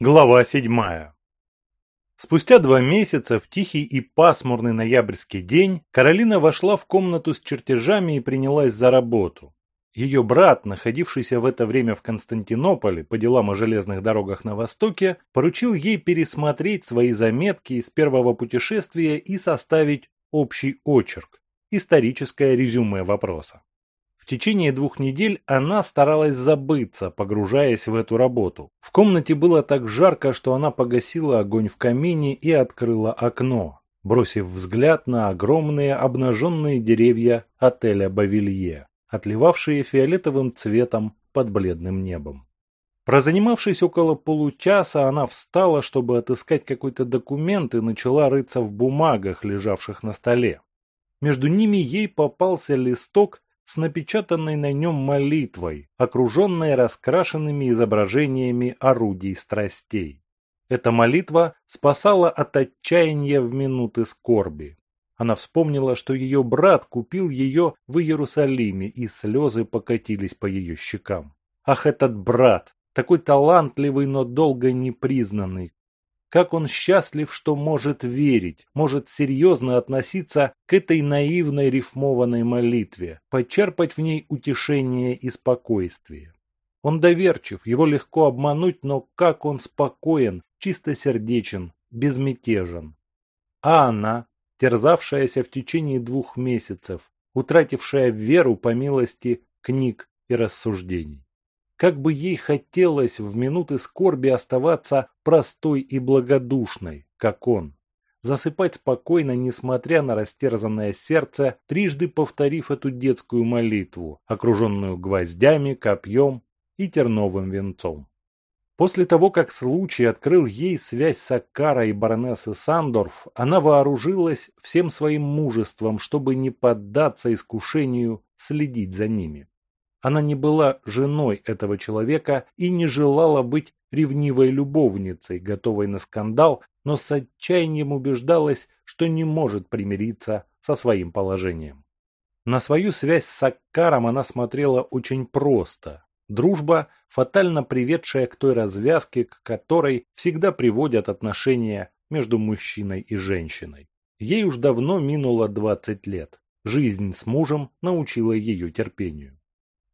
Глава седьмая. Спустя два месяца, в тихий и пасмурный ноябрьский день, Каролина вошла в комнату с чертежами и принялась за работу. Ее брат, находившийся в это время в Константинополе по делам о железных дорогах на Востоке, поручил ей пересмотреть свои заметки из первого путешествия и составить общий очерк, историческое резюме вопроса. В течение двух недель она старалась забыться, погружаясь в эту работу. В комнате было так жарко, что она погасила огонь в камине и открыла окно, бросив взгляд на огромные обнаженные деревья отеля «Бавилье», отливавшие фиолетовым цветом под бледным небом. Прозанимавшись около получаса, она встала, чтобы отыскать какой-то документ и начала рыться в бумагах, лежавших на столе. Между ними ей попался листок с напечатанной на нем молитвой, окруженной раскрашенными изображениями орудий страстей. Эта молитва спасала от отчаяния в минуты скорби. Она вспомнила, что ее брат купил ее в Иерусалиме, и слезы покатились по ее щекам. Ах, этот брат, такой талантливый, но долго непризнанный, как он счастлив, что может верить, может серьезно относиться к этой наивной рифмованной молитве, почерпать в ней утешение и спокойствие. Он доверчив, его легко обмануть, но как он спокоен, чистосердечен, безмятежен. А она, терзавшаяся в течение двух месяцев, утратившая веру по милости книг и рассуждений. Как бы ей хотелось в минуты скорби оставаться простой и благодушной, как он. Засыпать спокойно, несмотря на растерзанное сердце, трижды повторив эту детскую молитву, окруженную гвоздями, копьем и терновым венцом. После того, как случай открыл ей связь с Аккара и баронессы Сандорф, она вооружилась всем своим мужеством, чтобы не поддаться искушению следить за ними. Она не была женой этого человека и не желала быть ревнивой любовницей, готовой на скандал, но с отчаянием убеждалась, что не может примириться со своим положением. На свою связь с Саккаром она смотрела очень просто. Дружба, фатально приведшая к той развязке, к которой всегда приводят отношения между мужчиной и женщиной. Ей уж давно минуло 20 лет. Жизнь с мужем научила ее терпению.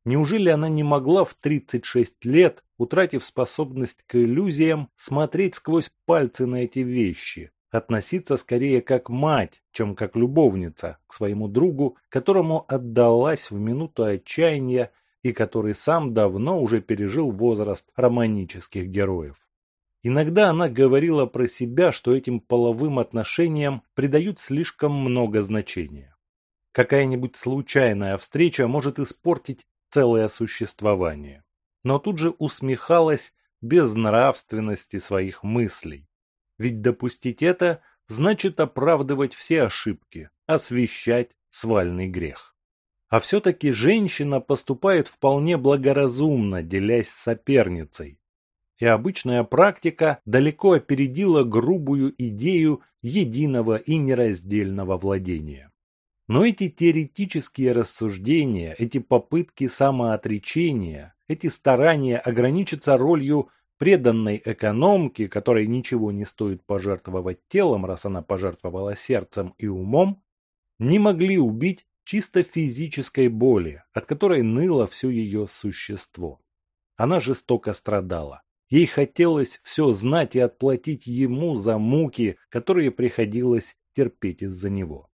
Неужели она не могла в 36 лет, утратив способность к иллюзиям, смотреть сквозь пальцы на эти вещи, относиться скорее как мать, чем как любовница к своему другу, которому отдалась в минуту отчаяния и который сам давно уже пережил возраст романических героев. Иногда она говорила про себя, что этим половым отношениям придают слишком много значения. Какая-нибудь случайная встреча может испортить целое существование. Но тут же усмехалась без нравственности своих мыслей. Ведь допустить это значит оправдывать все ошибки, освещать свальный грех. А все-таки женщина поступает вполне благоразумно, делясь с соперницей. И обычная практика далеко опередила грубую идею единого и нераздельного владения. Но эти теоретические рассуждения, эти попытки самоотречения, эти старания ограничиться ролью преданной экономки, которой ничего не стоит пожертвовать телом, раз она пожертвовала сердцем и умом, не могли убить чисто физической боли, от которой ныло все ее существо. Она жестоко страдала. Ей хотелось все знать и отплатить ему за муки, которые приходилось терпеть из-за него.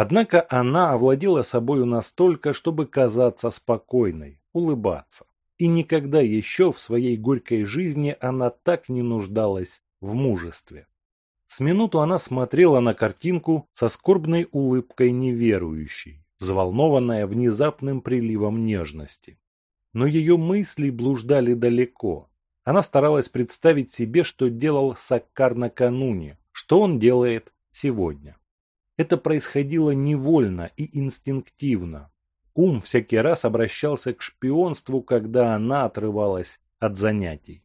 Однако она овладела собою настолько, чтобы казаться спокойной, улыбаться. И никогда еще в своей горькой жизни она так не нуждалась в мужестве. С минуту она смотрела на картинку со скорбной улыбкой неверующей, взволнованная внезапным приливом нежности. Но ее мысли блуждали далеко. Она старалась представить себе, что делал Саккар накануне, что он делает сегодня. Это происходило невольно и инстинктивно. Ум всякий раз обращался к шпионству, когда она отрывалась от занятий.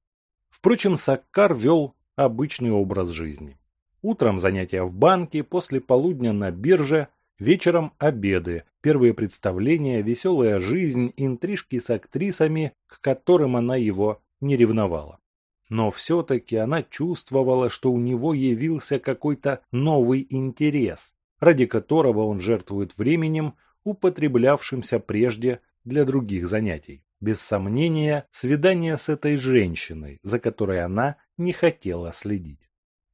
Впрочем, Саккар вел обычный образ жизни. Утром занятия в банке, после полудня на бирже, вечером обеды, первые представления, веселая жизнь, интрижки с актрисами, к которым она его не ревновала. Но все-таки она чувствовала, что у него явился какой-то новый интерес, ради которого он жертвует временем, употреблявшимся прежде для других занятий. Без сомнения, свидание с этой женщиной, за которой она не хотела следить.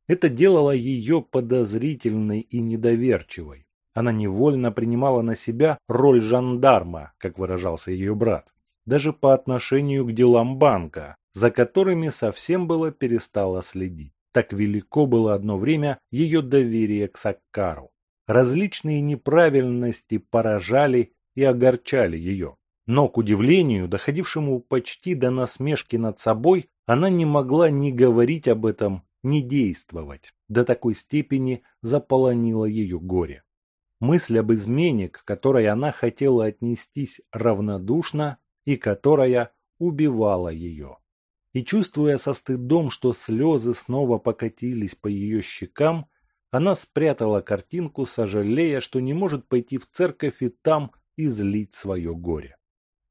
Это делало ее подозрительной и недоверчивой. Она невольно принимала на себя роль жандарма, как выражался ее брат, даже по отношению к делам банка, за которыми совсем было перестала следить. Так велико было одно время ее доверие к Саккару. Различные неправильности поражали и огорчали ее. Но, к удивлению, доходившему почти до насмешки над собой, она не могла ни говорить об этом, ни действовать. До такой степени заполонило ее горе. Мысль об измене, к которой она хотела отнестись равнодушно и которая убивала ее. И чувствуя со стыдом, что слезы снова покатились по ее щекам, она спрятала картинку, сожалея, что не может пойти в церковь и там излить свое горе.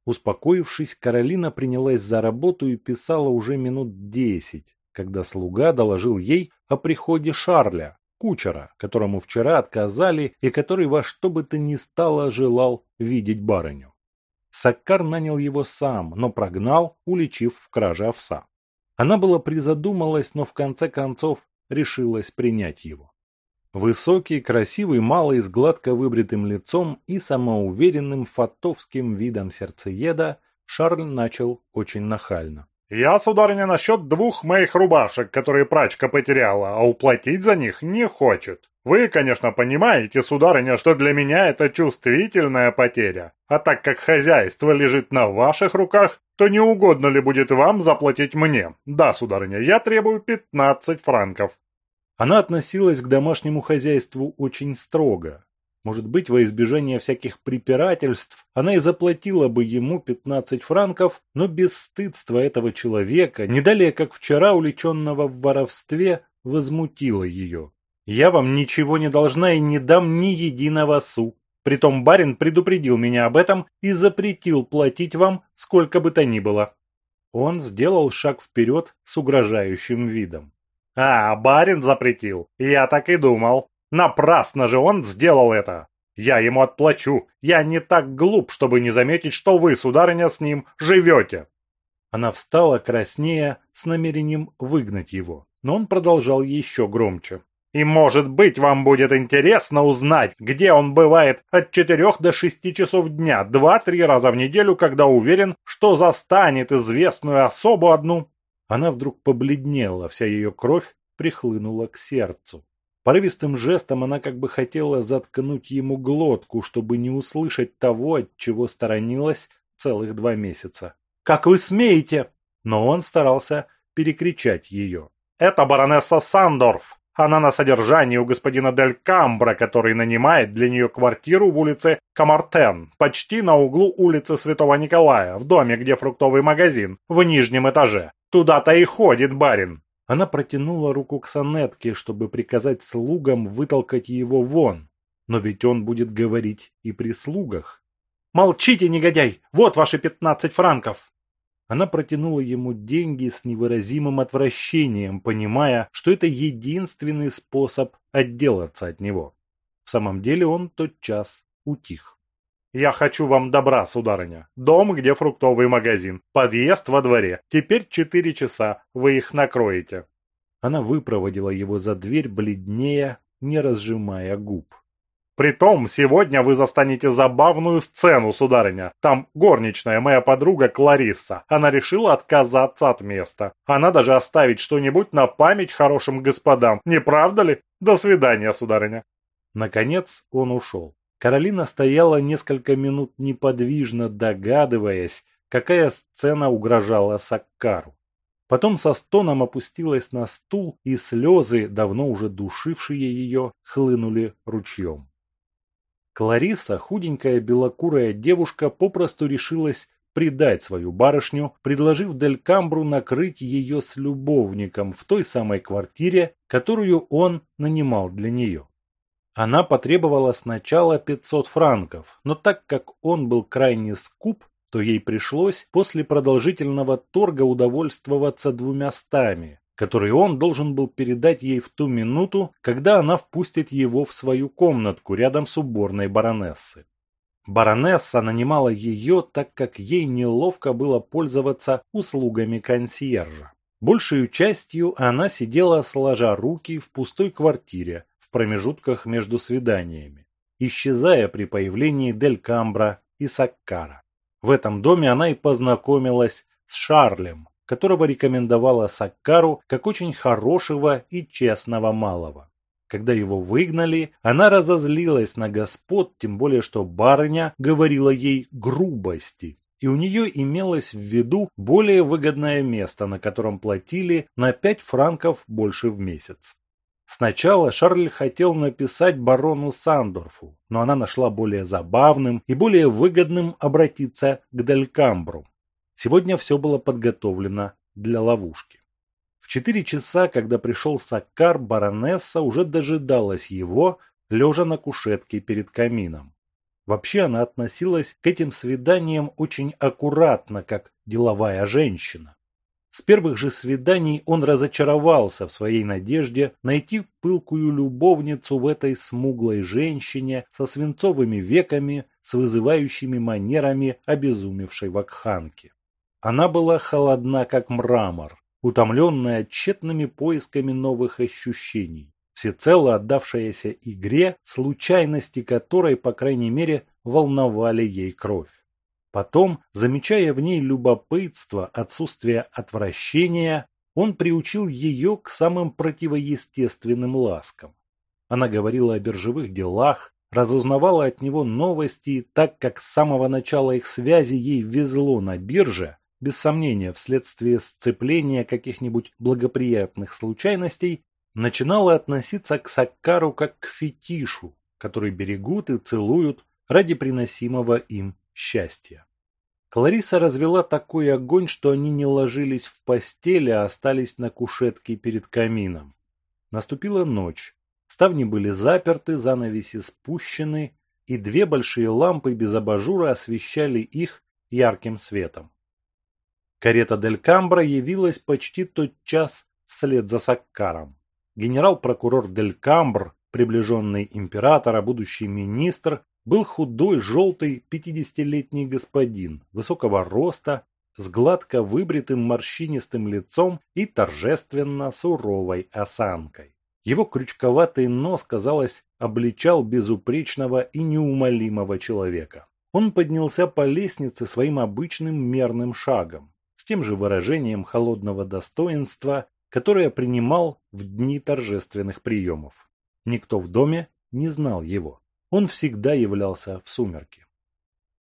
Успокоившись, Каролина принялась за работу и писала уже минут десять, когда слуга доложил ей о приходе Шарля, кучера, которому вчера отказали и который во что бы то ни стало желал видеть барыню. Саккар нанял его сам, но прогнал, уличив в краже овса. Она была призадумалась, но в конце концов решилась принять его. Высокий, красивый, малый, с гладко выбритым лицом и самоуверенным фатовским видом сердцееда, Шарль начал очень нахально. «Я, сударыня, насчет двух моих рубашек, которые прачка потеряла, а уплатить за них не хочет. Вы, конечно, понимаете, сударыня, что для меня это чувствительная потеря. А так как хозяйство лежит на ваших руках, то не угодно ли будет вам заплатить мне? Да, сударыня, я требую 15 франков». Она относилась к домашнему хозяйству очень строго. Может быть, во избежание всяких препирательств, она и заплатила бы ему 15 франков, но бесстыдство этого человека, не далее как вчера увлеченного в воровстве, возмутило ее. «Я вам ничего не должна и не дам ни единого су. Притом барин предупредил меня об этом и запретил платить вам сколько бы то ни было». Он сделал шаг вперед с угрожающим видом. «А, барин запретил. Я так и думал. Напрасно же он сделал это. Я ему отплачу. Я не так глуп, чтобы не заметить, что вы, сударыня, с ним живете». Она встала краснея с намерением выгнать его, но он продолжал еще громче. «И, может быть, вам будет интересно узнать, где он бывает от четырех до шести часов дня, два-три раза в неделю, когда уверен, что застанет известную особу одну она вдруг побледнела, вся ее кровь прихлынула к сердцу. Порывистым жестом она как бы хотела заткнуть ему глотку, чтобы не услышать того, от чего сторонилась целых два месяца. «Как вы смеете?» Но он старался перекричать ее. «Это баронесса Сандорф. Она на содержании у господина Дель Камбра, который нанимает для нее квартиру в улице Камартен, почти на углу улицы Святого Николая, в доме, где фруктовый магазин, в нижнем этаже. Туда-то и ходит барин. Она протянула руку к сонетке, чтобы приказать слугам вытолкать его вон. Но ведь он будет говорить и при слугах. «Молчите, негодяй! Вот ваши пятнадцать франков!» Она протянула ему деньги с невыразимым отвращением, понимая, что это единственный способ отделаться от него. В самом деле он тотчас утих. Я хочу вам добра, сударыня. Дом, где фруктовый магазин. Подъезд во дворе. Теперь четыре часа. Вы их накроете. Она выпроводила его за дверь бледнее, не разжимая губ. Притом, сегодня вы застанете забавную сцену, сударыня. Там горничная, моя подруга Кларисса. Она решила отказаться от места. Она даже оставить что-нибудь на память хорошим господам. Не правда ли? До свидания, сударыня. Наконец он ушел. Каролина стояла несколько минут неподвижно, догадываясь, какая сцена угрожала Саккару. Потом со стоном опустилась на стул, и слезы, давно уже душившие ее, хлынули ручьем. Клариса, худенькая белокурая девушка, попросту решилась предать свою барышню, предложив Дель Камбру накрыть ее с любовником в той самой квартире, которую он нанимал для нее. Она потребовала сначала 500 франков, но так как он был крайне скуп, то ей пришлось после продолжительного торга удовольствоваться двумя стами, которые он должен был передать ей в ту минуту, когда она впустит его в свою комнатку рядом с уборной баронессы. Баронесса нанимала ее, так как ей неловко было пользоваться услугами консьержа. Большую частью она сидела сложа руки в пустой квартире в промежутках между свиданиями, исчезая при появлении Дель Камбра и Саккара. В этом доме она и познакомилась с Шарлем, которого рекомендовала Саккару как очень хорошего и честного малого. Когда его выгнали, она разозлилась на господ, тем более что барыня говорила ей грубости и у нее имелось в виду более выгодное место, на котором платили на 5 франков больше в месяц. Сначала Шарль хотел написать барону Сандорфу, но она нашла более забавным и более выгодным обратиться к Делькамбру. Сегодня все было подготовлено для ловушки. В четыре часа, когда пришел Саккар, баронесса уже дожидалась его, лежа на кушетке перед камином. Вообще она относилась к этим свиданиям очень аккуратно, как деловая женщина. С первых же свиданий он разочаровался в своей надежде найти пылкую любовницу в этой смуглой женщине со свинцовыми веками, с вызывающими манерами обезумевшей вакханки. Она была холодна, как мрамор, утомленная тщетными поисками новых ощущений всецело отдавшаяся игре, случайности которой, по крайней мере, волновали ей кровь. Потом, замечая в ней любопытство, отсутствие отвращения, он приучил ее к самым противоестественным ласкам. Она говорила о биржевых делах, разузнавала от него новости, так как с самого начала их связи ей везло на бирже, без сомнения вследствие сцепления каких-нибудь благоприятных случайностей, начинала относиться к Саккару как к фетишу, который берегут и целуют ради приносимого им счастья. Клариса развела такой огонь, что они не ложились в постели, а остались на кушетке перед камином. Наступила ночь. Ставни были заперты, занавеси спущены, и две большие лампы без абажура освещали их ярким светом. Карета Дель Камбра явилась почти тот час вслед за Саккаром генерал-прокурор Дель Камбр, приближенный императора, будущий министр, был худой, желтый, пятидесятилетний господин, высокого роста, с гладко выбритым морщинистым лицом и торжественно суровой осанкой. Его крючковатый нос, казалось, обличал безупречного и неумолимого человека. Он поднялся по лестнице своим обычным мерным шагом, с тем же выражением холодного достоинства которое принимал в дни торжественных приемов. Никто в доме не знал его. Он всегда являлся в сумерки.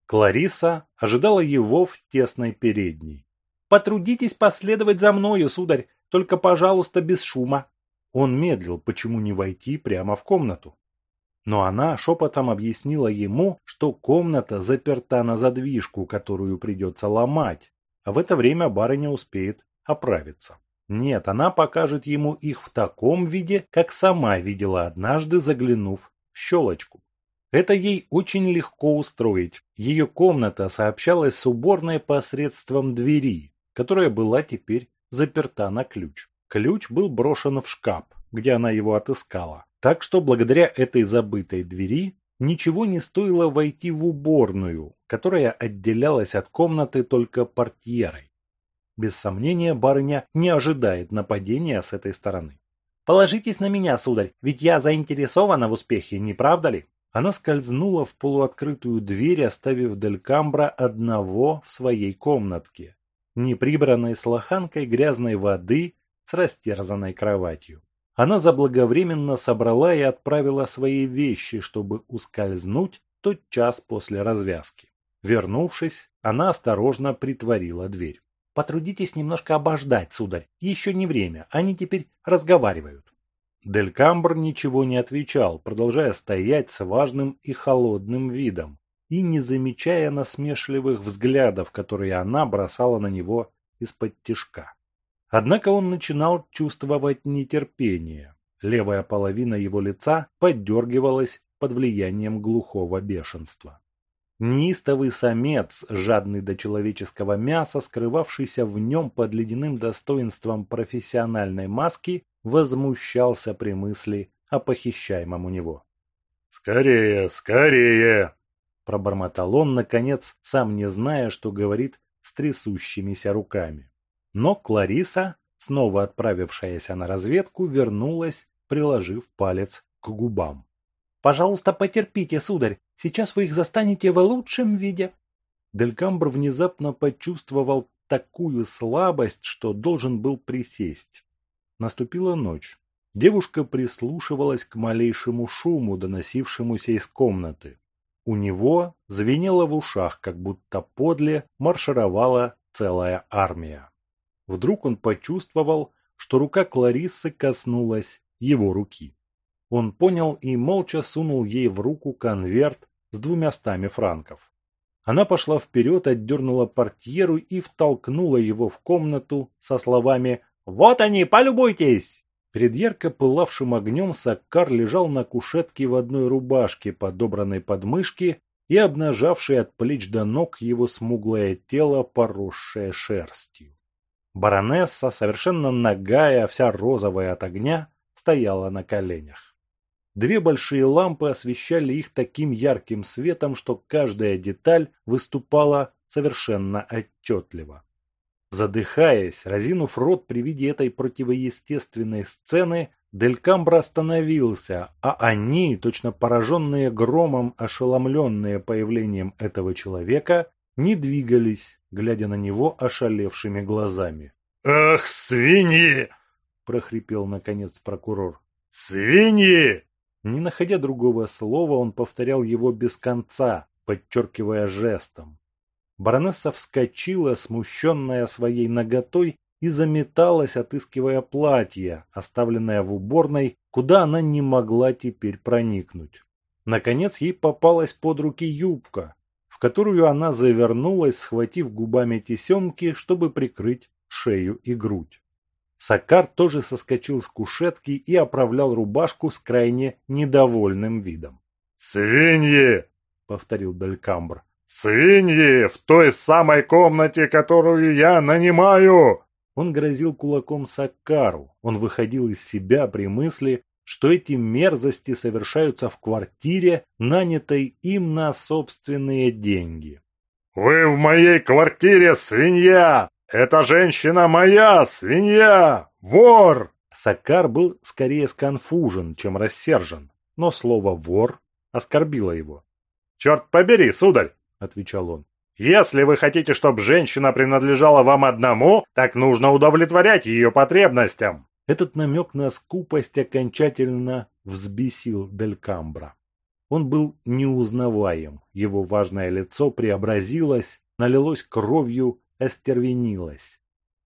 Клариса ожидала его в тесной передней. «Потрудитесь последовать за мною, сударь, только, пожалуйста, без шума». Он медлил, почему не войти прямо в комнату. Но она шепотом объяснила ему, что комната заперта на задвижку, которую придется ломать, а в это время барыня успеет оправиться. Нет, она покажет ему их в таком виде, как сама видела однажды, заглянув в щелочку. Это ей очень легко устроить. Ее комната сообщалась с уборной посредством двери, которая была теперь заперта на ключ. Ключ был брошен в шкаф, где она его отыскала. Так что благодаря этой забытой двери ничего не стоило войти в уборную, которая отделялась от комнаты только портьерой. Без сомнения, барыня не ожидает нападения с этой стороны. «Положитесь на меня, сударь, ведь я заинтересована в успехе, не правда ли?» Она скользнула в полуоткрытую дверь, оставив Делькамбра одного в своей комнатке, неприбранной с лоханкой грязной воды с растерзанной кроватью. Она заблаговременно собрала и отправила свои вещи, чтобы ускользнуть тот час после развязки. Вернувшись, она осторожно притворила дверь. Потрудитесь немножко обождать, сударь. Еще не время, они теперь разговаривают. Дель Камбр ничего не отвечал, продолжая стоять с важным и холодным видом и не замечая насмешливых взглядов, которые она бросала на него из-под тишка. Однако он начинал чувствовать нетерпение. Левая половина его лица поддергивалась под влиянием глухого бешенства. Неистовый самец, жадный до человеческого мяса, скрывавшийся в нем под ледяным достоинством профессиональной маски, возмущался при мысли о похищаемом у него. «Скорее, скорее!» Пробормотал он, наконец, сам не зная, что говорит с трясущимися руками. Но Клариса, снова отправившаяся на разведку, вернулась, приложив палец к губам. «Пожалуйста, потерпите, сударь, сейчас вы их застанете в лучшем виде». Делькамбр внезапно почувствовал такую слабость, что должен был присесть. Наступила ночь. Девушка прислушивалась к малейшему шуму, доносившемуся из комнаты. У него звенело в ушах, как будто подле маршировала целая армия. Вдруг он почувствовал, что рука Клариссы коснулась его руки. Он понял и молча сунул ей в руку конверт с двумястами франков. Она пошла вперед, отдернула портьеру и втолкнула его в комнату со словами «Вот они, полюбуйтесь!». Перед ярко пылавшим огнем Саккар лежал на кушетке в одной рубашке, подобранной под мышки и обнажавшей от плеч до ног его смуглое тело, поросшее шерстью. Баронесса, совершенно нагая, вся розовая от огня, стояла на коленях. Две большие лампы освещали их таким ярким светом, что каждая деталь выступала совершенно отчетливо. Задыхаясь, разинув рот при виде этой противоестественной сцены, Делькамбр остановился, а они, точно пораженные громом, ошеломленные появлением этого человека, не двигались, глядя на него ошалевшими глазами. «Ах, свиньи!» – прохрипел наконец прокурор. «Свиньи!» Не находя другого слова, он повторял его без конца, подчеркивая жестом. Баронесса вскочила, смущенная своей наготой, и заметалась, отыскивая платье, оставленное в уборной, куда она не могла теперь проникнуть. Наконец ей попалась под руки юбка, в которую она завернулась, схватив губами тесемки, чтобы прикрыть шею и грудь. Сакар тоже соскочил с кушетки и оправлял рубашку с крайне недовольным видом. «Свиньи!» — повторил Далькамбр. «Свиньи! В той самой комнате, которую я нанимаю!» Он грозил кулаком Сакару. Он выходил из себя при мысли, что эти мерзости совершаются в квартире, нанятой им на собственные деньги. «Вы в моей квартире, свинья! «Эта женщина моя, свинья! Вор!» Сакар был скорее сконфужен, чем рассержен, но слово «вор» оскорбило его. «Черт побери, сударь!» — отвечал он. «Если вы хотите, чтобы женщина принадлежала вам одному, так нужно удовлетворять ее потребностям!» Этот намек на скупость окончательно взбесил Делькамбра. Он был неузнаваем, его важное лицо преобразилось, налилось кровью остервенилась.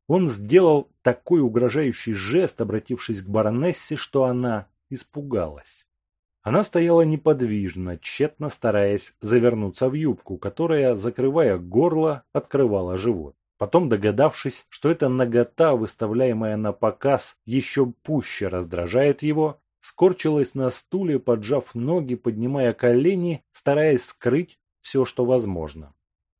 Он сделал такой угрожающий жест, обратившись к баронессе, что она испугалась. Она стояла неподвижно, тщетно стараясь завернуться в юбку, которая, закрывая горло, открывала живот. Потом, догадавшись, что эта нагота, выставляемая на показ, еще пуще раздражает его, скорчилась на стуле, поджав ноги, поднимая колени, стараясь скрыть все, что возможно.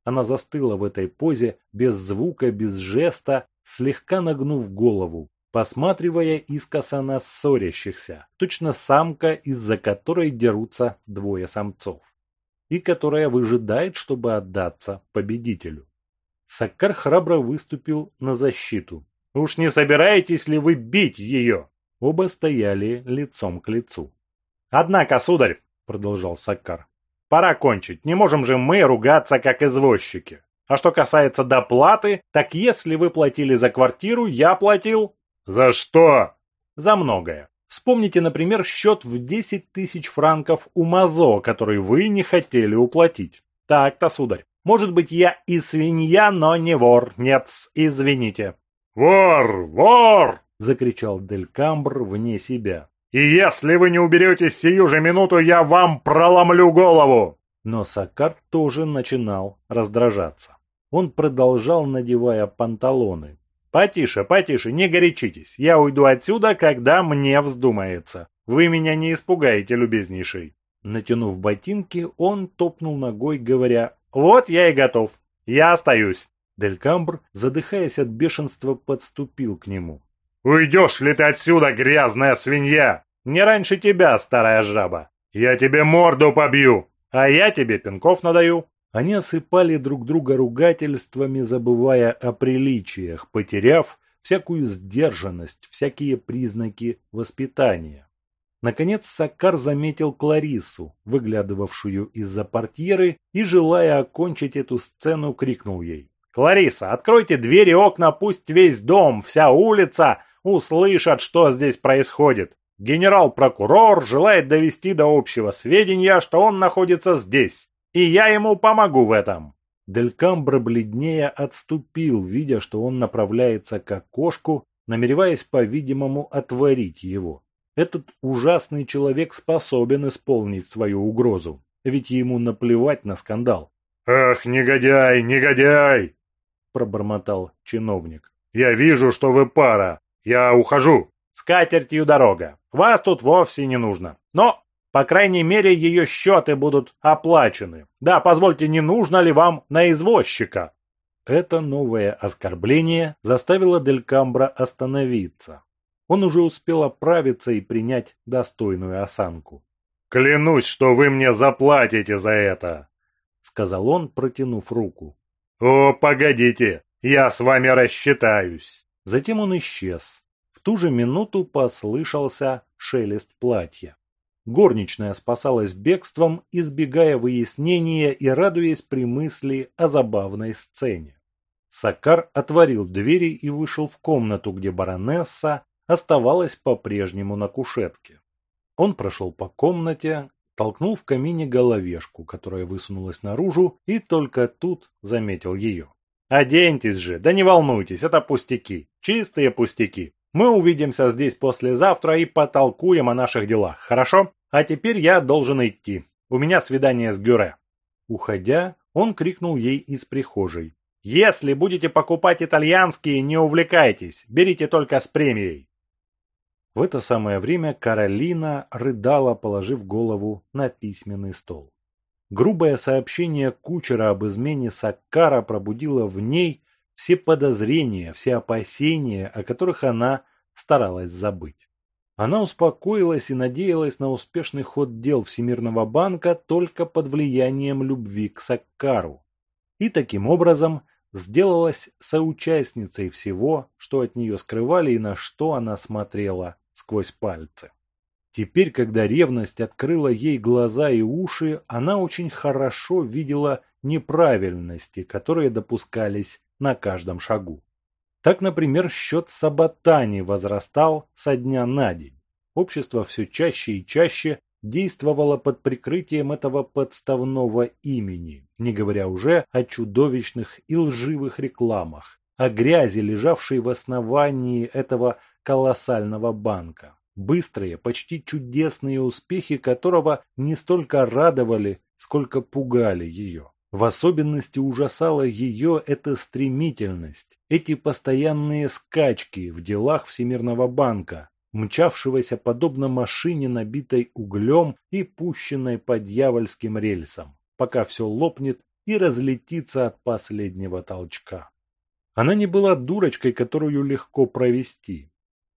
Она застыла в этой позе, без звука, без жеста, слегка нагнув голову, посматривая искоса на ссорящихся, точно самка, из-за которой дерутся двое самцов, и которая выжидает, чтобы отдаться победителю. Саккар храбро выступил на защиту. «Уж не собираетесь ли вы бить ее?» Оба стояли лицом к лицу. «Однако, сударь», — продолжал Саккар, Пора кончить, не можем же мы ругаться как извозчики. А что касается доплаты, так если вы платили за квартиру, я платил... За что? За многое. Вспомните, например, счет в 10 тысяч франков у Мазо, который вы не хотели уплатить. Так-то, сударь. Может быть, я и свинья, но не вор. Нет, извините. «Вор! Вор!» — закричал Дель Камбр вне себя. И если вы не уберетесь сию же минуту, я вам проломлю голову!» Но Сакар тоже начинал раздражаться. Он продолжал, надевая панталоны. «Потише, потише, не горячитесь. Я уйду отсюда, когда мне вздумается. Вы меня не испугаете, любезнейший». Натянув ботинки, он топнул ногой, говоря «Вот я и готов. Я остаюсь». Делькамбр, задыхаясь от бешенства, подступил к нему. «Уйдешь ли ты отсюда, грязная свинья? Не раньше тебя, старая жаба. Я тебе морду побью, а я тебе пинков надаю». Они осыпали друг друга ругательствами, забывая о приличиях, потеряв всякую сдержанность, всякие признаки воспитания. Наконец Саккар заметил Клариссу, выглядывавшую из-за портьеры, и, желая окончить эту сцену, крикнул ей. «Клариса, откройте двери окна, пусть весь дом, вся улица услышат, что здесь происходит. Генерал-прокурор желает довести до общего сведения, что он находится здесь, и я ему помогу в этом». Делькамбро бледнее отступил, видя, что он направляется к окошку, намереваясь, по-видимому, отворить его. Этот ужасный человек способен исполнить свою угрозу, ведь ему наплевать на скандал. «Ах, негодяй, негодяй!» – пробормотал чиновник. «Я вижу, что вы пара. Я ухожу». «С катертью дорога. Вас тут вовсе не нужно. Но, по крайней мере, ее счеты будут оплачены. Да, позвольте, не нужно ли вам на извозчика?» Это новое оскорбление заставило Делькамбра остановиться. Он уже успел оправиться и принять достойную осанку. «Клянусь, что вы мне заплатите за это!» — сказал он, протянув руку. «О, погодите, я с вами рассчитаюсь!» Затем он исчез. В ту же минуту послышался шелест платья. Горничная спасалась бегством, избегая выяснения и радуясь при мысли о забавной сцене. Сакар отворил двери и вышел в комнату, где баронесса оставалась по-прежнему на кушетке. Он прошел по комнате, толкнул в камине головешку, которая высунулась наружу, и только тут заметил ее. «Оденьтесь же, да не волнуйтесь, это пустяки, чистые пустяки. Мы увидимся здесь послезавтра и потолкуем о наших делах, хорошо? А теперь я должен идти. У меня свидание с Гюре». Уходя, он крикнул ей из прихожей. «Если будете покупать итальянские, не увлекайтесь, берите только с премией». В это самое время Каролина рыдала, положив голову на письменный стол. Грубое сообщение кучера об измене Саккара пробудило в ней все подозрения, все опасения, о которых она старалась забыть. Она успокоилась и надеялась на успешный ход дел Всемирного банка только под влиянием любви к Саккару. И таким образом сделалась соучастницей всего, что от нее скрывали и на что она смотрела сквозь пальцы. Теперь, когда ревность открыла ей глаза и уши, она очень хорошо видела неправильности, которые допускались на каждом шагу. Так, например, счет Саботани возрастал со дня на день. Общество все чаще и чаще действовало под прикрытием этого подставного имени, не говоря уже о чудовищных и лживых рекламах, о грязи, лежавшей в основании этого колоссального банка. Быстрые, почти чудесные успехи которого не столько радовали, сколько пугали ее. В особенности ужасала ее эта стремительность, эти постоянные скачки в делах Всемирного банка, мчавшегося подобно машине, набитой углем и пущенной по дьявольским рельсам, пока все лопнет и разлетится от последнего толчка. Она не была дурочкой, которую легко провести.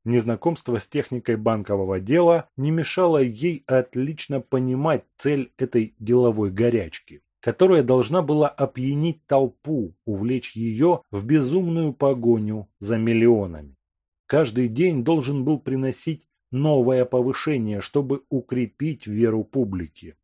Незнакомство с техникой банкового дела не мешало ей отлично понимать цель этой деловой горячки, которая должна была опьянить толпу, увлечь ее в безумную погоню за миллионами. Каждый день должен был приносить новое повышение, чтобы укрепить веру публики.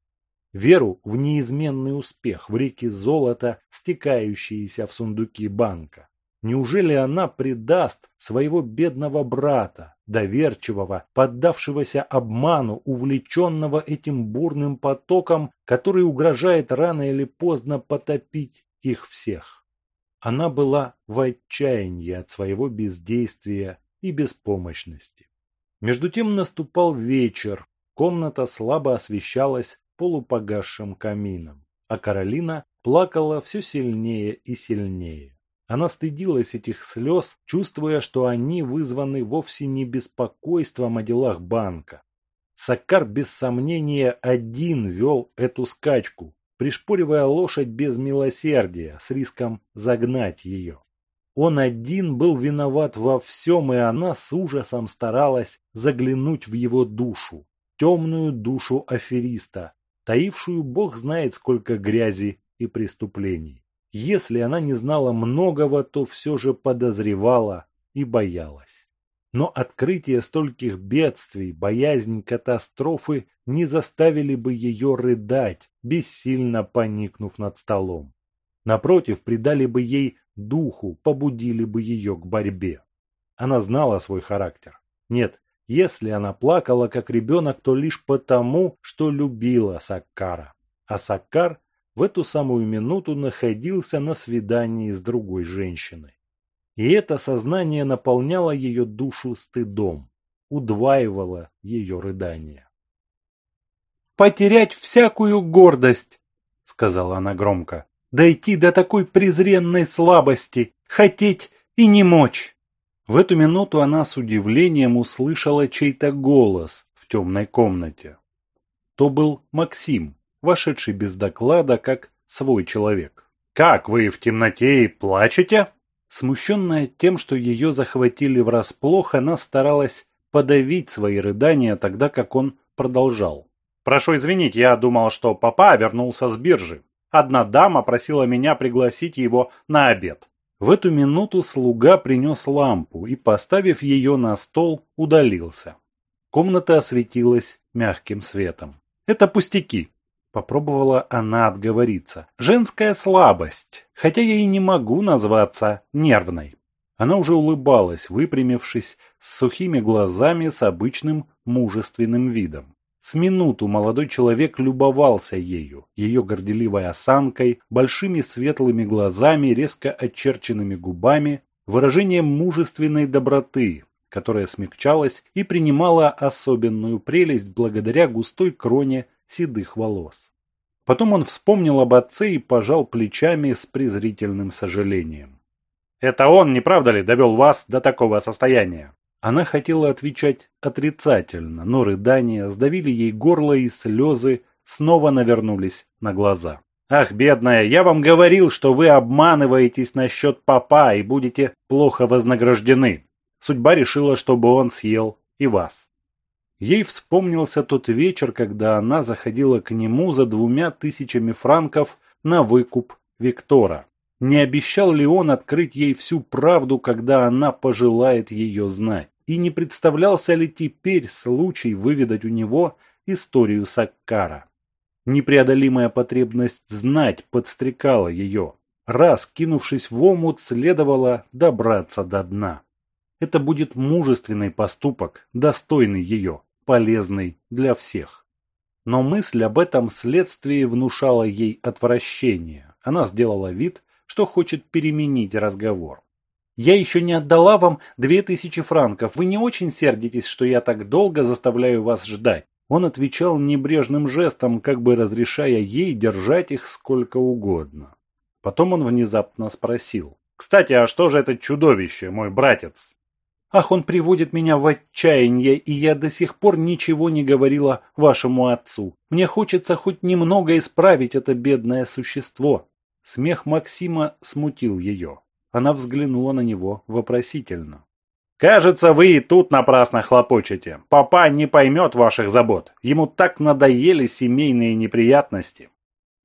Веру в неизменный успех, в реки золота, стекающиеся в сундуки банка. Неужели она предаст своего бедного брата, доверчивого, поддавшегося обману, увлеченного этим бурным потоком, который угрожает рано или поздно потопить их всех? Она была в отчаянии от своего бездействия и беспомощности. Между тем наступал вечер, комната слабо освещалась полупогасшим камином, а Каролина плакала все сильнее и сильнее. Она стыдилась этих слез, чувствуя, что они вызваны вовсе не беспокойством о делах банка. Саккар без сомнения один вел эту скачку, пришпоривая лошадь без милосердия, с риском загнать ее. Он один был виноват во всем, и она с ужасом старалась заглянуть в его душу, темную душу афериста, таившую бог знает сколько грязи и преступлений. Если она не знала многого, то все же подозревала и боялась. Но открытие стольких бедствий, боязнь катастрофы не заставили бы ее рыдать, бессильно поникнув над столом. Напротив, придали бы ей духу, побудили бы ее к борьбе. Она знала свой характер. Нет, если она плакала как ребенок, то лишь потому, что любила Саккара. А Саккар в эту самую минуту находился на свидании с другой женщиной. И это сознание наполняло ее душу стыдом, удваивало ее рыдание. «Потерять всякую гордость!» — сказала она громко. «Дойти до такой презренной слабости, хотеть и не мочь!» В эту минуту она с удивлением услышала чей-то голос в темной комнате. То был Максим, вошедший без доклада, как свой человек. «Как вы в темноте и плачете?» Смущенная тем, что ее захватили врасплох, она старалась подавить свои рыдания, тогда как он продолжал. «Прошу извинить, я думал, что папа вернулся с биржи. Одна дама просила меня пригласить его на обед». В эту минуту слуга принес лампу и, поставив ее на стол, удалился. Комната осветилась мягким светом. «Это пустяки», Попробовала она отговориться. Женская слабость, хотя я и не могу назваться нервной. Она уже улыбалась, выпрямившись, с сухими глазами, с обычным мужественным видом. С минуту молодой человек любовался ею, ее горделивой осанкой, большими светлыми глазами, резко очерченными губами, выражением мужественной доброты, которая смягчалась и принимала особенную прелесть благодаря густой кроне седых волос. Потом он вспомнил об отце и пожал плечами с презрительным сожалением. «Это он, не правда ли, довел вас до такого состояния?» Она хотела отвечать отрицательно, но рыдания сдавили ей горло и слезы снова навернулись на глаза. «Ах, бедная, я вам говорил, что вы обманываетесь насчет папа и будете плохо вознаграждены. Судьба решила, чтобы он съел и вас». Ей вспомнился тот вечер, когда она заходила к нему за двумя тысячами франков на выкуп Виктора. Не обещал ли он открыть ей всю правду, когда она пожелает ее знать? И не представлялся ли теперь случай выведать у него историю Саккара? Непреодолимая потребность знать подстрекала ее. Раз, кинувшись в омут, следовало добраться до дна. Это будет мужественный поступок, достойный ее полезный для всех. Но мысль об этом следствии внушала ей отвращение. Она сделала вид, что хочет переменить разговор. «Я еще не отдала вам две тысячи франков. Вы не очень сердитесь, что я так долго заставляю вас ждать?» Он отвечал небрежным жестом, как бы разрешая ей держать их сколько угодно. Потом он внезапно спросил. «Кстати, а что же это чудовище, мой братец?» Ах, он приводит меня в отчаяние, и я до сих пор ничего не говорила вашему отцу. Мне хочется хоть немного исправить это бедное существо. Смех Максима смутил ее. Она взглянула на него вопросительно. «Кажется, вы и тут напрасно хлопочете. Папа не поймет ваших забот. Ему так надоели семейные неприятности».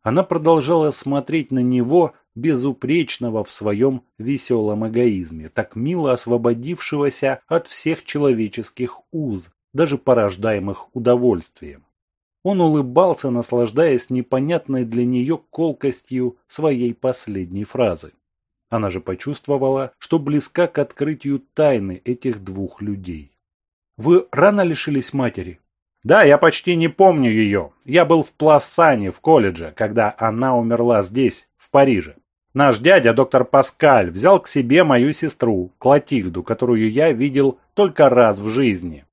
Она продолжала смотреть на него, безупречного в своем веселом эгоизме, так мило освободившегося от всех человеческих уз, даже порождаемых удовольствием. Он улыбался, наслаждаясь непонятной для нее колкостью своей последней фразы. Она же почувствовала, что близка к открытию тайны этих двух людей. «Вы рано лишились матери?» «Да, я почти не помню ее. Я был в Пласане, в колледже, когда она умерла здесь, в Париже. Наш дядя, доктор Паскаль, взял к себе мою сестру, Клотильду, которую я видел только раз в жизни.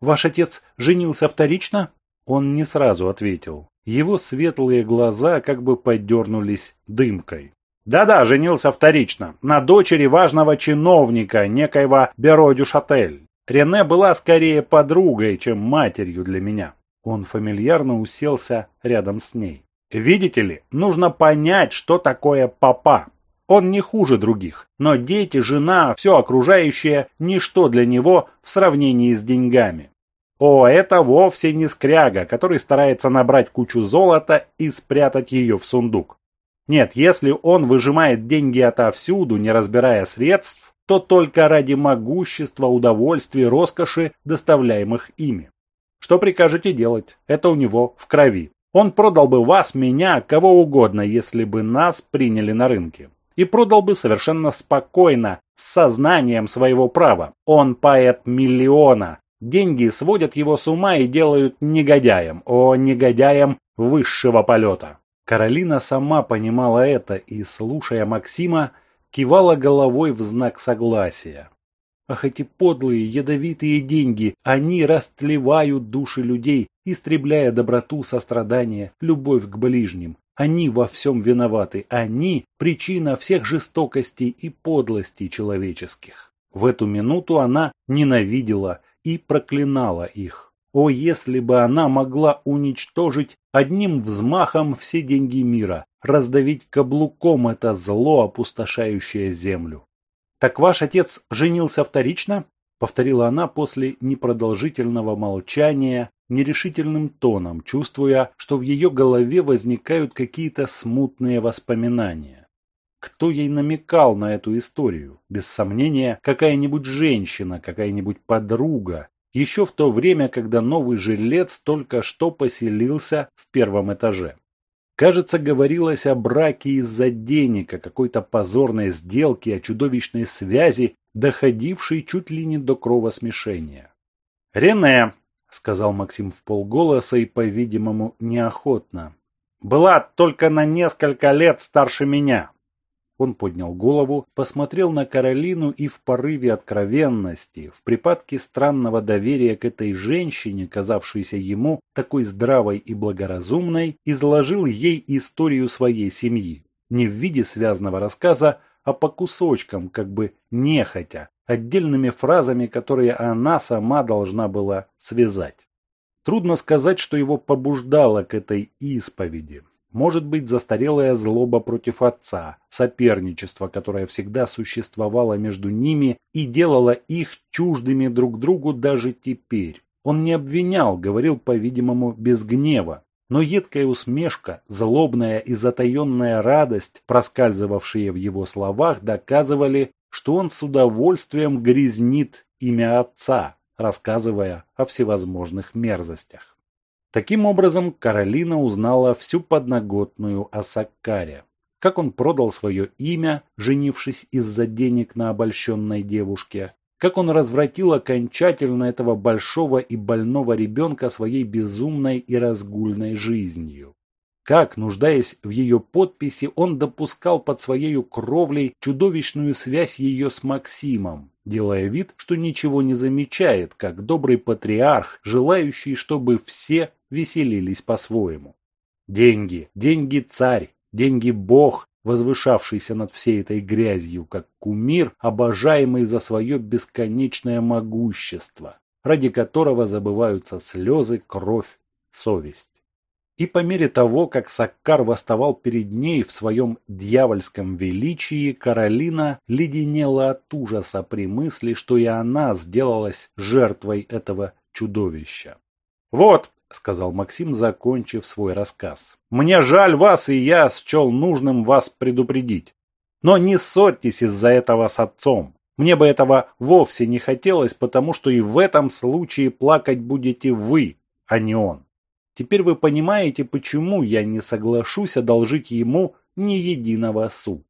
«Ваш отец женился вторично?» Он не сразу ответил. Его светлые глаза как бы подернулись дымкой. «Да-да, женился вторично, на дочери важного чиновника, некоего Беро Дюшатель. Рене была скорее подругой, чем матерью для меня. Он фамильярно уселся рядом с ней. Видите ли, нужно понять, что такое папа. Он не хуже других, но дети, жена, все окружающее – ничто для него в сравнении с деньгами. О, это вовсе не скряга, который старается набрать кучу золота и спрятать ее в сундук. Нет, если он выжимает деньги отовсюду, не разбирая средств, то только ради могущества, удовольствия, роскоши, доставляемых ими. Что прикажете делать? Это у него в крови. Он продал бы вас, меня, кого угодно, если бы нас приняли на рынке. И продал бы совершенно спокойно, с сознанием своего права. Он поэт миллиона. Деньги сводят его с ума и делают негодяем. О, негодяем высшего полета. Каролина сама понимала это и, слушая Максима, кивала головой в знак согласия. Ах, эти подлые, ядовитые деньги, они растлевают души людей, истребляя доброту, сострадание, любовь к ближним. Они во всем виноваты, они – причина всех жестокостей и подлостей человеческих. В эту минуту она ненавидела и проклинала их. О, если бы она могла уничтожить одним взмахом все деньги мира, раздавить каблуком это зло, опустошающее землю. «Так ваш отец женился вторично?» — повторила она после непродолжительного молчания нерешительным тоном, чувствуя, что в ее голове возникают какие-то смутные воспоминания. Кто ей намекал на эту историю? Без сомнения, какая-нибудь женщина, какая-нибудь подруга, еще в то время, когда новый жилец только что поселился в первом этаже. Кажется, говорилось о браке из-за денег, о какой-то позорной сделке, о чудовищной связи, доходившей чуть ли не до кровосмешения. «Рене», — сказал Максим в полголоса и, по-видимому, неохотно, — «была только на несколько лет старше меня. Он поднял голову, посмотрел на Каролину и в порыве откровенности, в припадке странного доверия к этой женщине, казавшейся ему такой здравой и благоразумной, изложил ей историю своей семьи. Не в виде связанного рассказа, а по кусочкам, как бы нехотя, отдельными фразами, которые она сама должна была связать. Трудно сказать, что его побуждало к этой исповеди. Может быть застарелая злоба против отца, соперничество, которое всегда существовало между ними и делало их чуждыми друг другу даже теперь. Он не обвинял, говорил, по-видимому, без гнева. Но едкая усмешка, злобная и затаенная радость, проскальзывавшие в его словах, доказывали, что он с удовольствием грязнит имя отца, рассказывая о всевозможных мерзостях. Таким образом, Каролина узнала всю подноготную о Саккаре. Как он продал свое имя, женившись из-за денег на обольщенной девушке. Как он развратил окончательно этого большого и больного ребенка своей безумной и разгульной жизнью. Как, нуждаясь в ее подписи, он допускал под своей кровлей чудовищную связь ее с Максимом, делая вид, что ничего не замечает, как добрый патриарх, желающий, чтобы все веселились по-своему. Деньги, деньги царь, деньги бог, возвышавшийся над всей этой грязью, как кумир, обожаемый за свое бесконечное могущество, ради которого забываются слезы, кровь, совесть. И по мере того, как Саккар восставал перед ней в своем дьявольском величии, Каролина леденела от ужаса при мысли, что и она сделалась жертвой этого чудовища. «Вот», — сказал Максим, закончив свой рассказ, — «мне жаль вас, и я счел нужным вас предупредить. Но не ссорьтесь из-за этого с отцом. Мне бы этого вовсе не хотелось, потому что и в этом случае плакать будете вы, а не он. Теперь вы понимаете, почему я не соглашусь одолжить ему ни единого су.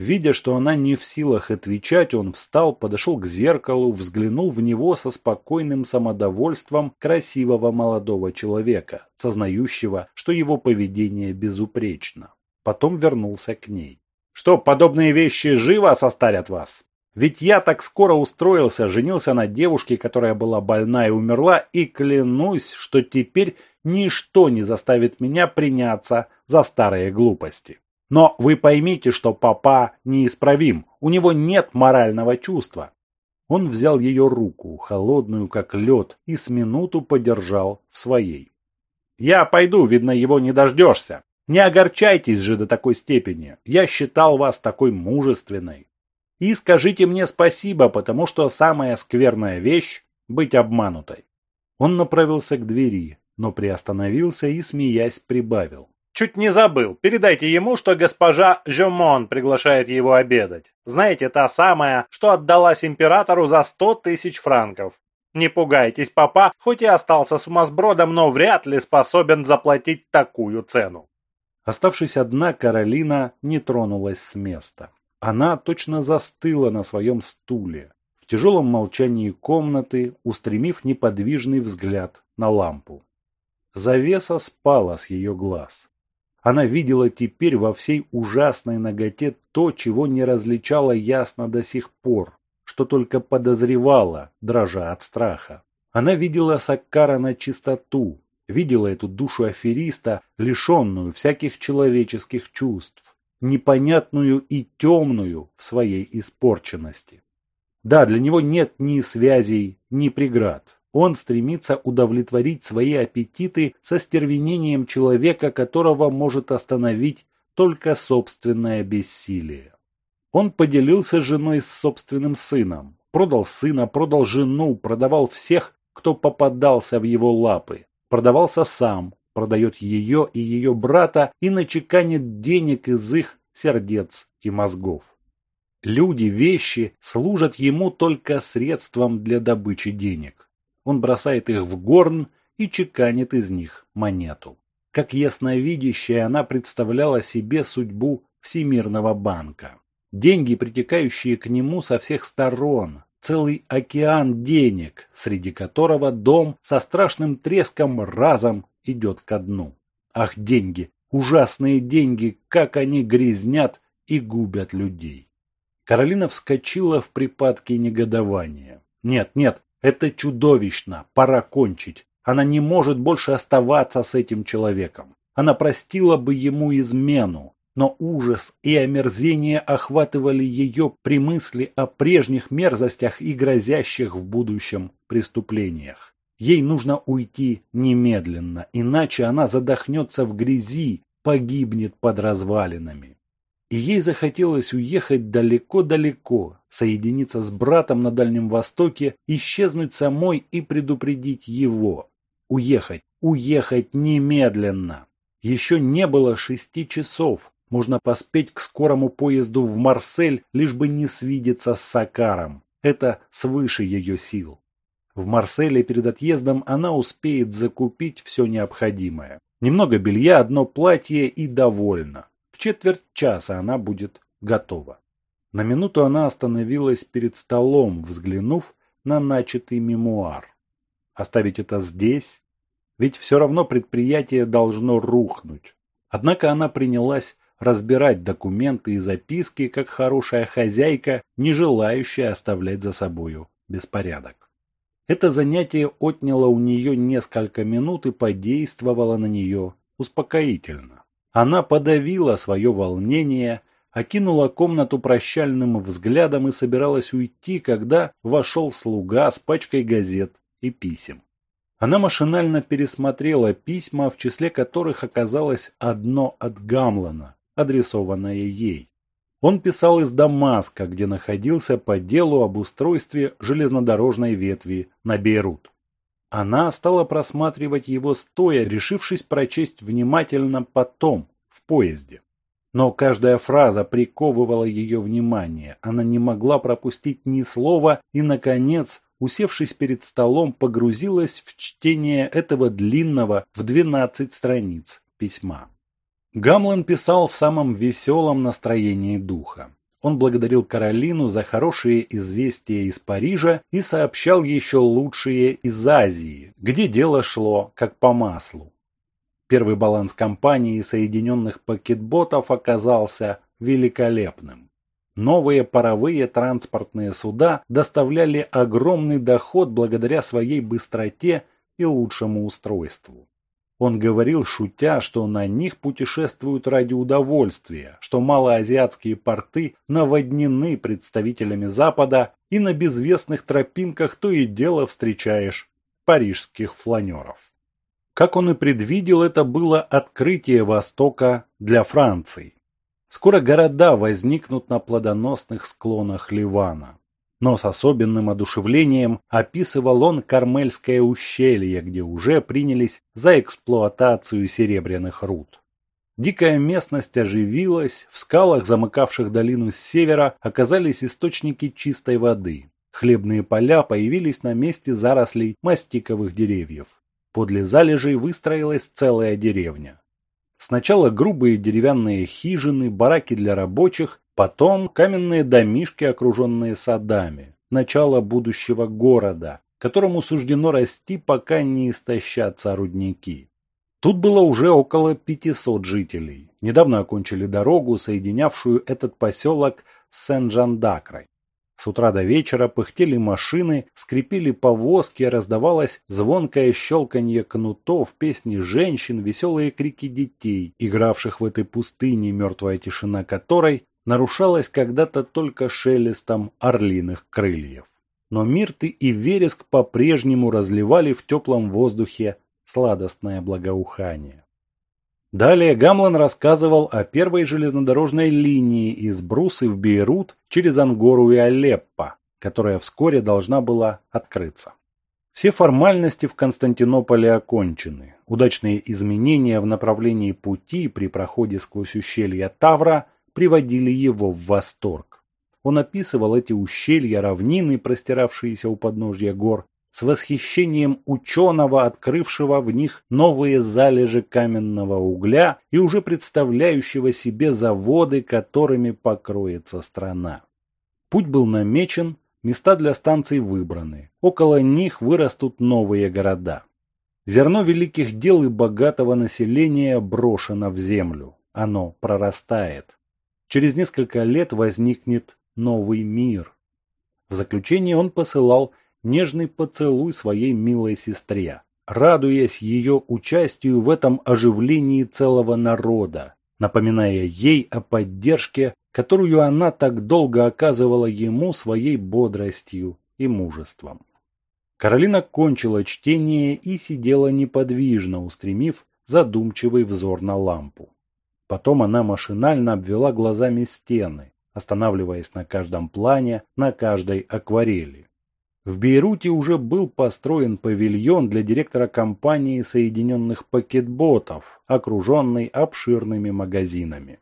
Видя, что она не в силах отвечать, он встал, подошел к зеркалу, взглянул в него со спокойным самодовольством красивого молодого человека, сознающего, что его поведение безупречно. Потом вернулся к ней. «Что, подобные вещи живо состарят вас? Ведь я так скоро устроился, женился на девушке, которая была больна и умерла, и клянусь, что теперь ничто не заставит меня приняться за старые глупости. Но вы поймите, что папа неисправим, у него нет морального чувства. Он взял ее руку, холодную как лед, и с минуту подержал в своей. «Я пойду, видно, его не дождешься. Не огорчайтесь же до такой степени. Я считал вас такой мужественной. И скажите мне спасибо, потому что самая скверная вещь – быть обманутой». Он направился к двери, но приостановился и, смеясь, прибавил. Чуть не забыл. Передайте ему, что госпожа Жемон приглашает его обедать. Знаете, та самая, что отдалась императору за сто тысяч франков. Не пугайтесь, папа, хоть и остался сумасбродом, но вряд ли способен заплатить такую цену. Оставшись одна, Каролина не тронулась с места. Она точно застыла на своем стуле, в тяжелом молчании комнаты, устремив неподвижный взгляд на лампу. Завеса спала с ее глаз. Она видела теперь во всей ужасной ноготе то, чего не различала ясно до сих пор, что только подозревала, дрожа от страха. Она видела Саккара на чистоту, видела эту душу афериста, лишенную всяких человеческих чувств, непонятную и темную в своей испорченности. Да, для него нет ни связей, ни преград. Он стремится удовлетворить свои аппетиты со стервенением человека, которого может остановить только собственное бессилие. Он поделился женой с собственным сыном, продал сына, продал жену, продавал всех, кто попадался в его лапы, продавался сам, продает ее и ее брата и начеканит денег из их сердец и мозгов. Люди, вещи служат ему только средством для добычи денег. Он бросает их в горн и чеканит из них монету. Как ясновидящая она представляла себе судьбу Всемирного банка. Деньги, притекающие к нему со всех сторон, целый океан денег, среди которого дом со страшным треском разом идет ко дну. Ах, деньги, ужасные деньги, как они грязнят и губят людей. Каролина вскочила в припадке негодования. Нет, нет, это чудовищно, пора кончить. Она не может больше оставаться с этим человеком. Она простила бы ему измену, но ужас и омерзение охватывали ее при мысли о прежних мерзостях и грозящих в будущем преступлениях. Ей нужно уйти немедленно, иначе она задохнется в грязи, погибнет под развалинами и ей захотелось уехать далеко-далеко, соединиться с братом на Дальнем Востоке, исчезнуть самой и предупредить его. Уехать, уехать немедленно. Еще не было шести часов. Можно поспеть к скорому поезду в Марсель, лишь бы не свидеться с Сакаром. Это свыше ее сил. В Марселе перед отъездом она успеет закупить все необходимое. Немного белья, одно платье и довольна четверть часа она будет готова. На минуту она остановилась перед столом, взглянув на начатый мемуар. Оставить это здесь? Ведь все равно предприятие должно рухнуть. Однако она принялась разбирать документы и записки, как хорошая хозяйка, не желающая оставлять за собою беспорядок. Это занятие отняло у нее несколько минут и подействовало на нее успокоительно. Она подавила свое волнение, окинула комнату прощальным взглядом и собиралась уйти, когда вошел слуга с пачкой газет и писем. Она машинально пересмотрела письма, в числе которых оказалось одно от Гамлана, адресованное ей. Он писал из Дамаска, где находился по делу об устройстве железнодорожной ветви на Бейрут. Она стала просматривать его стоя, решившись прочесть внимательно потом, в поезде. Но каждая фраза приковывала ее внимание, она не могла пропустить ни слова и, наконец, усевшись перед столом, погрузилась в чтение этого длинного в 12 страниц письма. Гамлен писал в самом веселом настроении духа. Он благодарил Каролину за хорошие известия из Парижа и сообщал еще лучшие из Азии, где дело шло как по маслу. Первый баланс компании соединенных пакетботов оказался великолепным. Новые паровые транспортные суда доставляли огромный доход благодаря своей быстроте и лучшему устройству. Он говорил, шутя, что на них путешествуют ради удовольствия, что малоазиатские порты наводнены представителями Запада и на безвестных тропинках то и дело встречаешь парижских фланеров. Как он и предвидел, это было открытие Востока для Франции. Скоро города возникнут на плодоносных склонах Ливана. Но с особенным одушевлением описывал он Кармельское ущелье, где уже принялись за эксплуатацию серебряных руд. Дикая местность оживилась, в скалах, замыкавших долину с севера, оказались источники чистой воды. Хлебные поля появились на месте зарослей мастиковых деревьев. Подле залежей выстроилась целая деревня. Сначала грубые деревянные хижины, бараки для рабочих, потом каменные домишки, окруженные садами. Начало будущего города, которому суждено расти, пока не истощатся рудники. Тут было уже около 500 жителей. Недавно окончили дорогу, соединявшую этот поселок с Сен-Жан-Дакрой. С утра до вечера пыхтели машины, скрипели повозки, раздавалось звонкое щелканье кнутов, песни женщин, веселые крики детей, игравших в этой пустыне, мертвая тишина которой нарушалась когда-то только шелестом орлиных крыльев. Но мирты и вереск по-прежнему разливали в теплом воздухе сладостное благоухание. Далее Гамлан рассказывал о первой железнодорожной линии из Брусы в Бейрут через Ангору и Алеппо, которая вскоре должна была открыться. Все формальности в Константинополе окончены. Удачные изменения в направлении пути при проходе сквозь ущелье Тавра приводили его в восторг. Он описывал эти ущелья, равнины, простиравшиеся у подножья гор, с восхищением ученого, открывшего в них новые залежи каменного угля и уже представляющего себе заводы, которыми покроется страна. Путь был намечен, места для станций выбраны, около них вырастут новые города. Зерно великих дел и богатого населения брошено в землю, оно прорастает. Через несколько лет возникнет новый мир. В заключение он посылал нежный поцелуй своей милой сестре, радуясь ее участию в этом оживлении целого народа, напоминая ей о поддержке, которую она так долго оказывала ему своей бодростью и мужеством. Каролина кончила чтение и сидела неподвижно, устремив задумчивый взор на лампу. Потом она машинально обвела глазами стены, останавливаясь на каждом плане, на каждой акварели. В Бейруте уже был построен павильон для директора компании Соединенных пакетботов, окруженный обширными магазинами.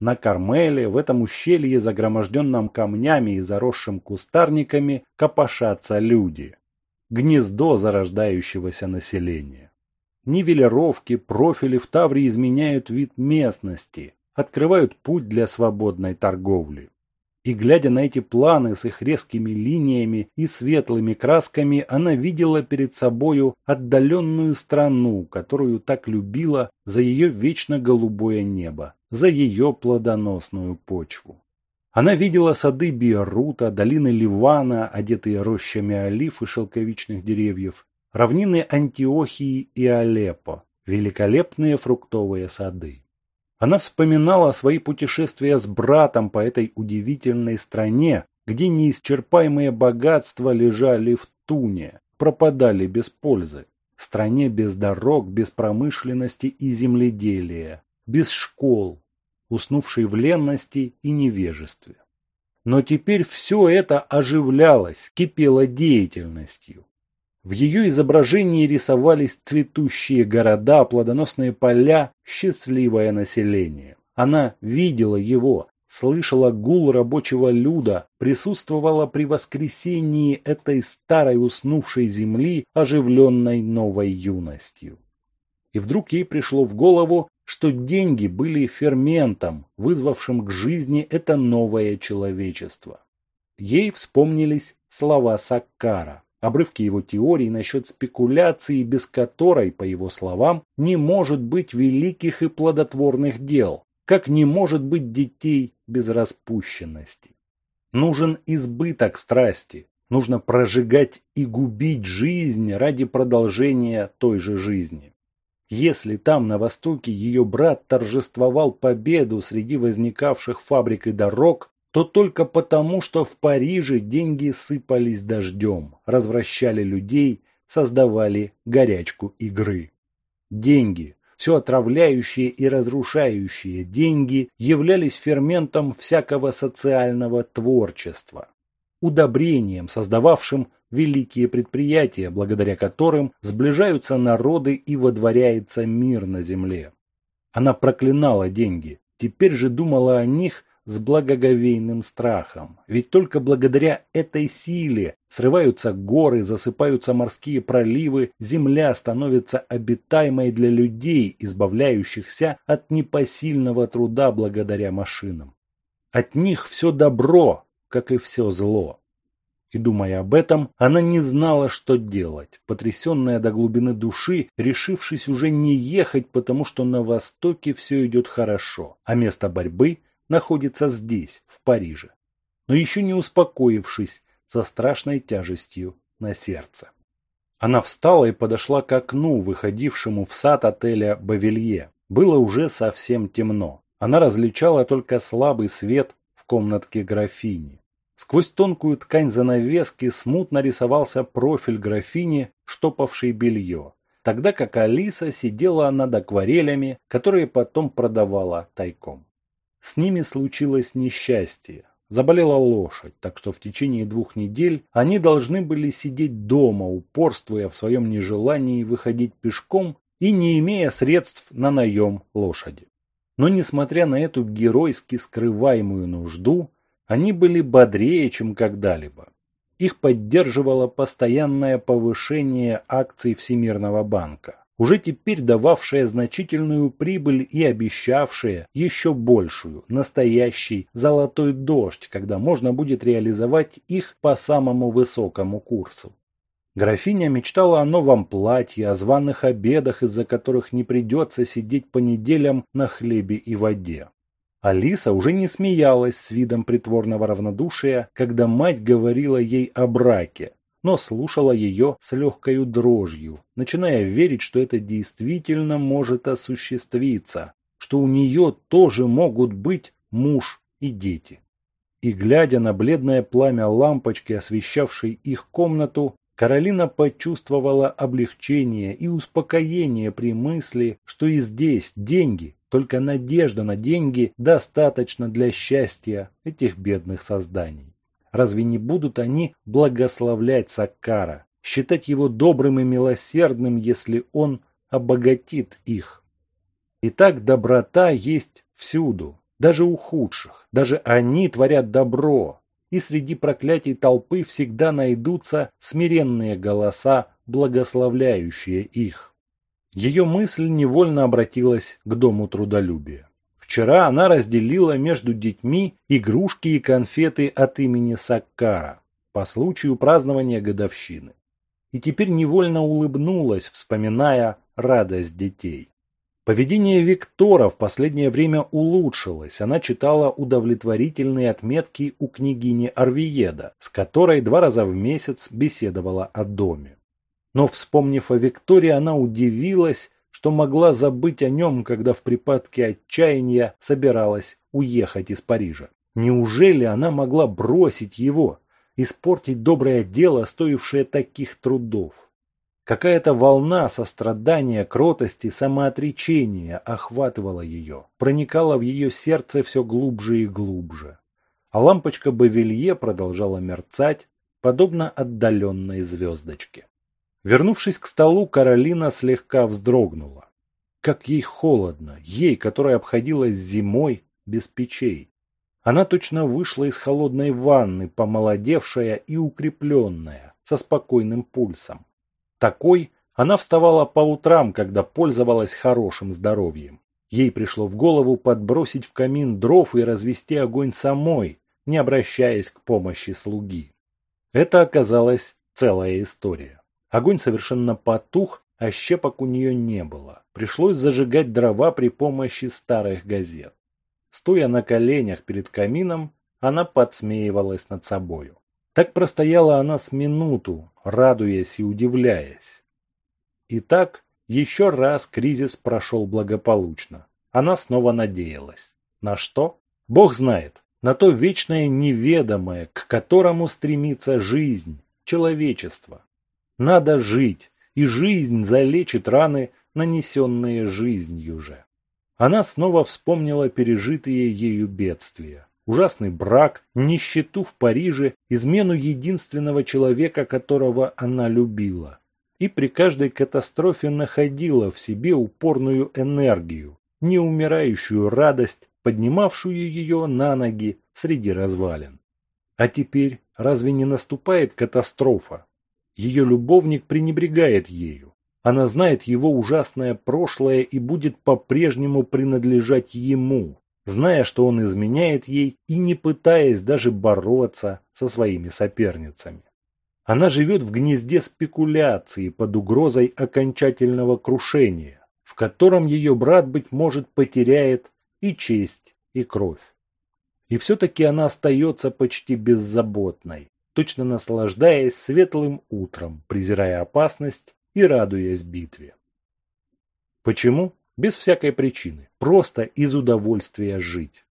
На Кармеле, в этом ущелье, загроможденном камнями и заросшим кустарниками, копошатся люди. Гнездо зарождающегося населения. Нивелировки, профили в Тавре изменяют вид местности, открывают путь для свободной торговли. И глядя на эти планы с их резкими линиями и светлыми красками, она видела перед собою отдаленную страну, которую так любила за ее вечно голубое небо, за ее плодоносную почву. Она видела сады Биорута, долины Ливана, одетые рощами олив и шелковичных деревьев, равнины Антиохии и Алеппо, великолепные фруктовые сады. Она вспоминала свои путешествия с братом по этой удивительной стране, где неисчерпаемые богатства лежали в туне, пропадали без пользы. Стране без дорог, без промышленности и земледелия, без школ, уснувшей в ленности и невежестве. Но теперь все это оживлялось, кипело деятельностью. В ее изображении рисовались цветущие города, плодоносные поля, счастливое население. Она видела его, слышала гул рабочего люда, присутствовала при воскресении этой старой уснувшей земли, оживленной новой юностью. И вдруг ей пришло в голову, что деньги были ферментом, вызвавшим к жизни это новое человечество. Ей вспомнились слова Саккара обрывки его теории насчет спекуляции, без которой, по его словам, не может быть великих и плодотворных дел, как не может быть детей без распущенности. Нужен избыток страсти, нужно прожигать и губить жизнь ради продолжения той же жизни. Если там, на востоке, ее брат торжествовал победу среди возникавших фабрик и дорог, то только потому, что в Париже деньги сыпались дождем, развращали людей, создавали горячку игры. Деньги, все отравляющие и разрушающие деньги, являлись ферментом всякого социального творчества, удобрением, создававшим великие предприятия, благодаря которым сближаются народы и водворяется мир на земле. Она проклинала деньги, теперь же думала о них с благоговейным страхом. Ведь только благодаря этой силе срываются горы, засыпаются морские проливы, земля становится обитаемой для людей, избавляющихся от непосильного труда благодаря машинам. От них все добро, как и все зло. И думая об этом, она не знала, что делать, потрясенная до глубины души, решившись уже не ехать, потому что на Востоке все идет хорошо, а место борьбы находится здесь, в Париже, но еще не успокоившись со страшной тяжестью на сердце. Она встала и подошла к окну, выходившему в сад отеля «Бавилье». Было уже совсем темно. Она различала только слабый свет в комнатке графини. Сквозь тонкую ткань занавески смутно рисовался профиль графини, штопавшей белье, тогда как Алиса сидела над акварелями, которые потом продавала тайком. С ними случилось несчастье. Заболела лошадь, так что в течение двух недель они должны были сидеть дома, упорствуя в своем нежелании выходить пешком и не имея средств на наем лошади. Но несмотря на эту геройски скрываемую нужду, они были бодрее, чем когда-либо. Их поддерживало постоянное повышение акций Всемирного банка уже теперь дававшая значительную прибыль и обещавшая еще большую, настоящий золотой дождь, когда можно будет реализовать их по самому высокому курсу. Графиня мечтала о новом платье, о званых обедах, из-за которых не придется сидеть по неделям на хлебе и воде. Алиса уже не смеялась с видом притворного равнодушия, когда мать говорила ей о браке, но слушала ее с легкою дрожью, начиная верить, что это действительно может осуществиться, что у нее тоже могут быть муж и дети. И глядя на бледное пламя лампочки, освещавшей их комнату, Каролина почувствовала облегчение и успокоение при мысли, что и здесь деньги, только надежда на деньги достаточно для счастья этих бедных созданий. Разве не будут они благословлять Саккара, считать его добрым и милосердным, если он обогатит их? Итак, доброта есть всюду, даже у худших, даже они творят добро, и среди проклятий толпы всегда найдутся смиренные голоса, благословляющие их. Ее мысль невольно обратилась к дому трудолюбия. Вчера она разделила между детьми игрушки и конфеты от имени Саккара по случаю празднования годовщины. И теперь невольно улыбнулась, вспоминая радость детей. Поведение Виктора в последнее время улучшилось. Она читала удовлетворительные отметки у княгини Арвиеда, с которой два раза в месяц беседовала о доме. Но, вспомнив о Викторе, она удивилась, что могла забыть о нем, когда в припадке отчаяния собиралась уехать из Парижа. Неужели она могла бросить его, испортить доброе дело, стоившее таких трудов? Какая-то волна сострадания, кротости, самоотречения охватывала ее, проникала в ее сердце все глубже и глубже. А лампочка Бавилье продолжала мерцать, подобно отдаленной звездочке. Вернувшись к столу, Каролина слегка вздрогнула. Как ей холодно, ей, которая обходилась зимой без печей. Она точно вышла из холодной ванны, помолодевшая и укрепленная, со спокойным пульсом. Такой она вставала по утрам, когда пользовалась хорошим здоровьем. Ей пришло в голову подбросить в камин дров и развести огонь самой, не обращаясь к помощи слуги. Это оказалась целая история. Огонь совершенно потух, а щепок у нее не было. Пришлось зажигать дрова при помощи старых газет. Стоя на коленях перед камином, она подсмеивалась над собою. Так простояла она с минуту, радуясь и удивляясь. И так Еще раз кризис прошел благополучно. Она снова надеялась. На что? Бог знает. На то вечное неведомое, к которому стремится жизнь, человечество. Надо жить, и жизнь залечит раны, нанесенные жизнью же. Она снова вспомнила пережитые ею бедствия. Ужасный брак, нищету в Париже, измену единственного человека, которого она любила. И при каждой катастрофе находила в себе упорную энергию, неумирающую радость, поднимавшую ее на ноги среди развалин. А теперь разве не наступает катастрофа? Ее любовник пренебрегает ею. Она знает его ужасное прошлое и будет по-прежнему принадлежать ему, зная, что он изменяет ей и не пытаясь даже бороться со своими соперницами. Она живет в гнезде спекуляции под угрозой окончательного крушения, в котором ее брат, быть может, потеряет и честь, и кровь. И все-таки она остается почти беззаботной, точно наслаждаясь светлым утром, презирая опасность и радуясь битве. Почему? Без всякой причины, просто из удовольствия жить.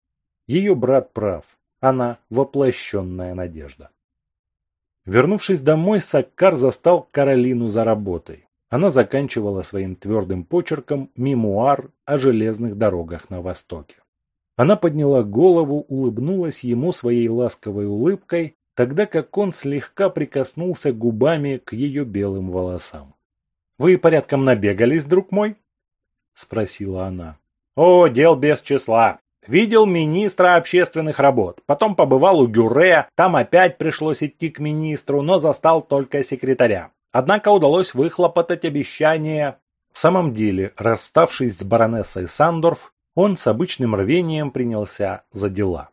Ее брат прав, она воплощенная надежда. Вернувшись домой, Саккар застал Каролину за работой. Она заканчивала своим твердым почерком мемуар о железных дорогах на Востоке. Она подняла голову, улыбнулась ему своей ласковой улыбкой, тогда как он слегка прикоснулся губами к ее белым волосам. «Вы порядком набегались, друг мой?» – спросила она. «О, дел без числа. Видел министра общественных работ, потом побывал у Гюре, там опять пришлось идти к министру, но застал только секретаря. Однако удалось выхлопотать обещание. В самом деле, расставшись с баронессой Сандорф, он с обычным рвением принялся за дела.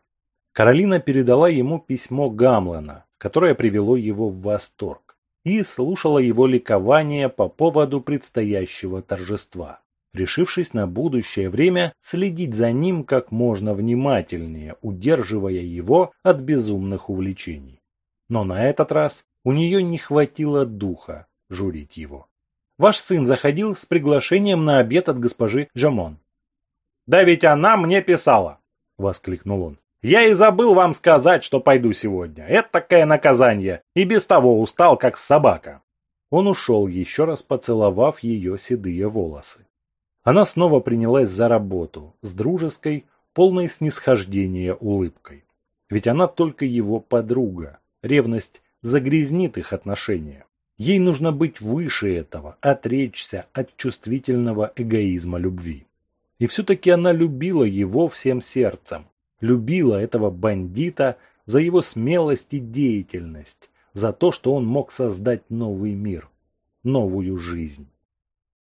Каролина передала ему письмо Гамлена, которое привело его в восторг, и слушала его ликование по поводу предстоящего торжества, решившись на будущее время следить за ним как можно внимательнее, удерживая его от безумных увлечений. Но на этот раз у нее не хватило духа журить его. Ваш сын заходил с приглашением на обед от госпожи Джамон. «Да ведь она мне писала!» — воскликнул он. «Я и забыл вам сказать, что пойду сегодня. Это такое наказание. И без того устал, как собака». Он ушел, еще раз поцеловав ее седые волосы. Она снова принялась за работу, с дружеской, полной снисхождения улыбкой. Ведь она только его подруга. Ревность загрязнит их отношения. Ей нужно быть выше этого, отречься от чувствительного эгоизма любви. И все-таки она любила его всем сердцем, любила этого бандита за его смелость и деятельность, за то, что он мог создать новый мир, новую жизнь.